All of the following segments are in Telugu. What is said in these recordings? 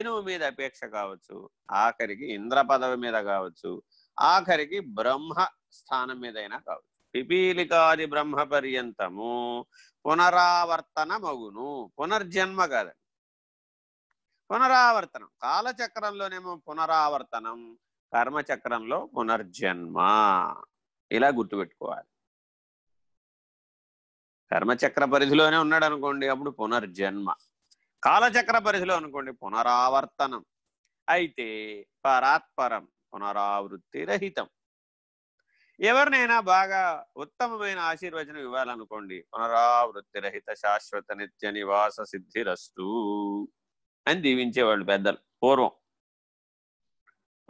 వేణువు మీద అపేక్ష కావచ్చు ఆఖరికి ఇంద్ర పదవి మీద కావచ్చు ఆఖరికి బ్రహ్మ స్థానం మీదైనా కావచ్చు. పిపీలికాది బ్రహ్మ పర్యంతము పునరావర్తన మగును. పునర్జన్మ కాదండి. పునరావర్తనం. కాలచక్రంలోనేమో పునరావర్తనం కర్మచక్రంలో పునర్జన్మ. ఇలా గుర్తుపెట్టుకోవాలి. కర్మచక్ర పరిధిలోనే ఉన్నాడు అనుకోండి అప్పుడు పునర్జన్మ. కాలచక్ర పరిధిలో అనుకోండి పునరావర్తనం. అయితే పరాత్పరం పునరావృత్తి రహితం. ఎవరినైనా బాగా ఉత్తమమైన ఆశీర్వచనం ఇవ్వాలనుకోండి పునరావృత్తి రహిత శాశ్వత నిత్య నివాస సిద్ధిరస్తు అని దీవించేవాళ్ళు పెద్దలు పూర్వం.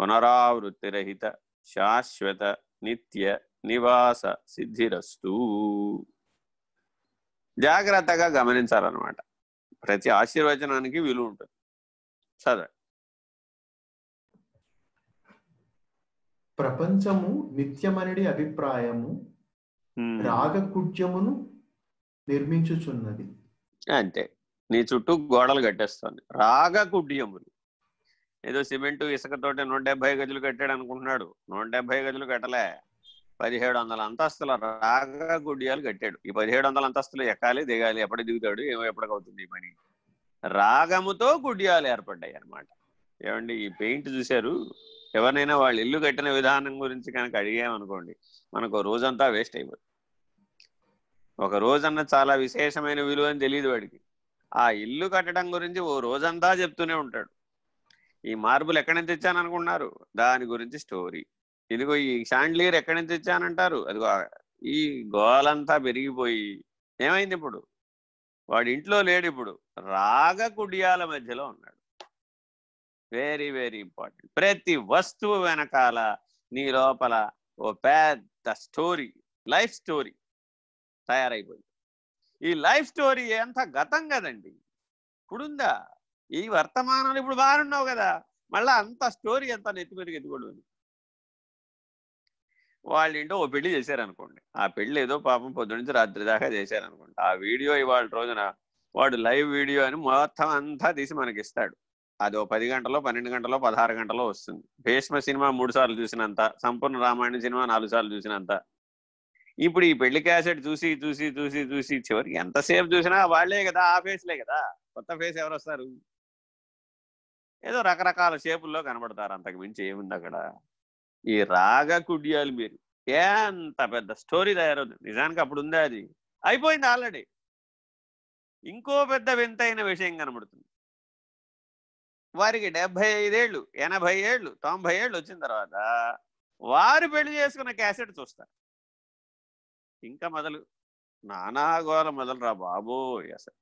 పునరావృత్తి రహిత శాశ్వత నిత్య నివాస సిద్ధిరస్తు. జాగ్రత్తగా గమనించాలన్నమాట. ప్రతి ఆశీర్వచనానికి విలువ ఉంటుంది. చదవండి ప్రపంచము నిత్యమనడి అభిప్రాయము రాగకుడ్యమును నిర్మించుచున్నది. అంతే. నీ చుట్టూ గోడలు కట్టేస్తుంది. రాగకుడ్యములు ఏదో సిమెంటు ఇసుకతోటి నూట డెబ్బై గజులు కట్టాడు అనుకుంటున్నాడు. నూట డెబ్బై గజులు కట్టలే. పదిహేడు వందల అంతస్తుల రాగ గుడియాలు కట్టాడు. ఈ పదిహేడు వందల అంతస్తులు ఎక్కాలి దిగాలి ఎప్పటి దిగుతాడు ఏమో ఎప్పటికవుతుంది ఈ పని. రాగముతో గుడ్యాలు ఏర్పడ్డాయి అన్నమాట. ఏమండి ఈ పెయింట్ చూశారు? ఎవరినైనా వాళ్ళు ఇల్లు కట్టిన విధానం గురించి కనుక అడిగామనుకోండి మనకు రోజంతా వేస్ట్ అయిపోతుంది ఒక రోజన్న చాలా విశేషమైన విలువ అని తెలియదు వాడికి. ఆ ఇల్లు కట్టడం గురించి ఓ రోజంతా చెప్తూనే ఉంటాడు. ఈ మార్బుల్ ఎక్కడి నుంచి తెచ్చాను అనుకున్నారు దాని గురించి స్టోరీ. ఇదిగో ఈ షాండ్లియర్ ఎక్కడి నుంచి తెచ్చానంటారు? అదిగో ఈ గోలంతా పెరిగిపోయి ఏమైంది ఇప్పుడు? వాడి ఇంట్లో లేడు ఇప్పుడు. రాగ కుడియాల మధ్యలో ఉన్నాడు. వెరీ వెరీ ఇంపార్టెంట్ ప్రతి వస్తువు వెనకాల నీ లోపల ఓ పెద్ద స్టోరీ లైఫ్ స్టోరీ తయారైపోయింది. ఈ లైఫ్ స్టోరీ ఎంత గతం కదండి. ఇప్పుడుందా? ఈ వర్తమానాలు ఇప్పుడు బాగున్నావు కదా. మళ్ళీ అంత స్టోరీ ఎంత నెత్తి మీదకి ఎత్తుకోడు వాళ్ళ ఇంటో ఓ పెళ్ళి చేశారనుకోండి. ఆ పెళ్ళి ఏదో పాపం పొద్దునుంచి రాత్రి దాకా చేశారనుకోండి. ఆ వీడియో ఇవాళ రోజున వాడు లైవ్ వీడియో అని మొత్తం అంతా తీసి మనకి ఇస్తాడు అది పది గంటలో పన్నెండు గంటలో పదహారు గంటలో వస్తుంది. భీష్మ సినిమా మూడు సార్లు చూసినంత సంపూర్ణ రామాయణ సినిమా నాలుగు సార్లు చూసినంత. ఇప్పుడు ఈ పెళ్ళి క్యాసెట్ చూసి చూసి చూసి చూసి చివరికి ఎంతసేపు చూసినా వాళ్ళే కదా ఆ ఫేస్లే కదా. కొత్త ఫేస్ ఎవరు వస్తారు ఏదో రకరకాల షేపుల్లో కనబడతారు అంతకు మించి ఏముంది అక్కడ? ఈ రాగ కుడ్యాలు మీరు. ఎంత పెద్ద స్టోరీ తయారవుతుంది. నిజానికి అప్పుడు ఉందా అది. అయిపోయింది ఆల్రెడీ. ఇంకో పెద్ద వింతైన విషయం కనబడుతుంది. వారికి డెబ్బై ఐదేళ్ళు ఎనభై ఏళ్ళు తొంభై ఏళ్ళు వచ్చిన తర్వాత వారు పెళ్ళి చేసుకున్న క్యాసెట్ చూస్తారు. ఇంకా మొదలు నానాగోళ మొదలురా బాబోయ్ అసలు.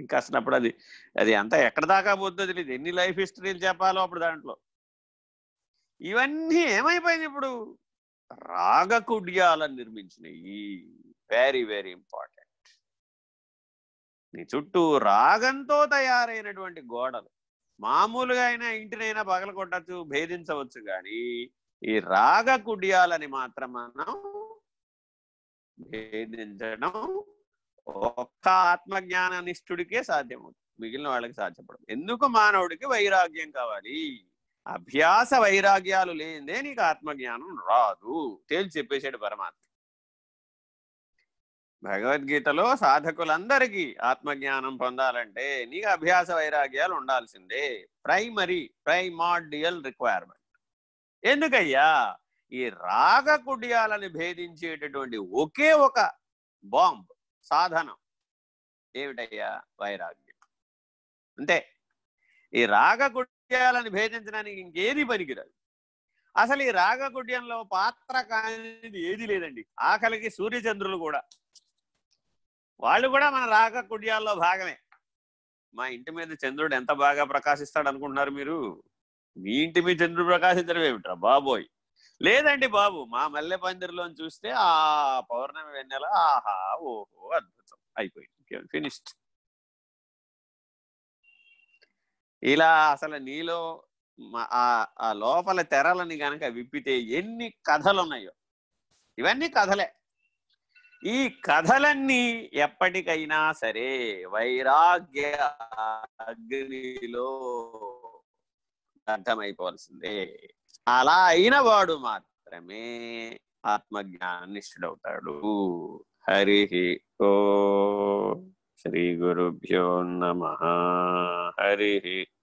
ఇంకా అసలు అప్పుడు అది అది అంతా ఎక్కడ దాకా పోతుందో తెలియదు ఎన్ని లైఫ్ హిస్టరీలు చెప్పాలో అప్పుడు దాంట్లో. ఇవన్నీ ఏమైపోయింది ఇప్పుడు? రాగకుడ్యాలను నిర్మించినవి వెరీ వెరీ ఇంపార్టెంట్ నీ చుట్టూ రాగంతో తయారైనటువంటి గోడలు. మామూలుగా అయినా ఇంటినైనా పగల కొట్టచ్చు భేదించవచ్చు కానీ ఈ రాగ కుడ్యాలని మాత్రం మనం భేదించడం ఒక్క ఆత్మజ్ఞాన నిష్ఠుడికే సాధ్యమవుతుంది. మిగిలిన వాళ్ళకి సాధ్యపడదు. ఎందుకు మానవుడికి వైరాగ్యం కావాలి? అభ్యాస వైరాగ్యాలు లేదే నీకు ఆత్మజ్ఞానం రాదు తేల్చి చెప్పేశాడు పరమాత్మ. భగవద్గీతలో సాధకులందరికీ ఆత్మజ్ఞానం పొందాలంటే నీకు అభ్యాస వైరాగ్యాలు ఉండాల్సిందే. Primary primordial requirement. ఎందుకయ్యా? ఈ రాగ కుడ్యాలని భేదించేటటువంటి ఒకే ఒక బాంబ్ సాధనం ఏమిటయ్యా? వైరాగ్యం. అంతే. ఈ రాగ కుడ్యాలని భేదించడానికి ఇంకేది పనికిరాదు. అసలు ఈ రాగకుడ్యంలో పాత్ర కానిది ఏది లేదండి. ఆకలికి సూర్యచంద్రులు కూడా. వాళ్ళు కూడా మన రాగకుడ్యాల్లో భాగమే. మా ఇంటి మీద చంద్రుడు ఎంత బాగా ప్రకాశిస్తాడు అనుకుంటున్నారు మీరు? మీ ఇంటి మీద చంద్రుడు ప్రకాశించడం ఏమిట్రా బాబోయ్? లేదండి బాబు మా మల్లె పందిరిలో చూస్తే ఆ పౌర్ణమి వెన్నెల ఆహా ఓహో అద్భుతం. అయిపోయింది. ఫినిష్డ్ ఇలా అసలు నీలో ఆ లోపల తెరలని గనక విప్పితే ఎన్ని కథలు ఉన్నాయో ఇవన్నీ కథలే. ఈ కథలన్నీ ఎప్పటికైనా సరే వైరాగ్య అగ్నిలో అర్థమైపోవాల్సిందే అలా అయిన వాడు మాత్రమే ఆత్మజ్ఞానాన్ని హరి ఓ శ్రీ గురుభ్యో నమ. హరి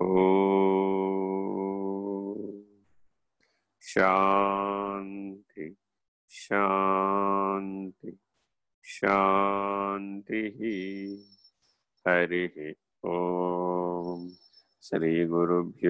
ఓ శాంతి శాంతి శాంతి హరి ఓం శ్రీ గురుభ్యో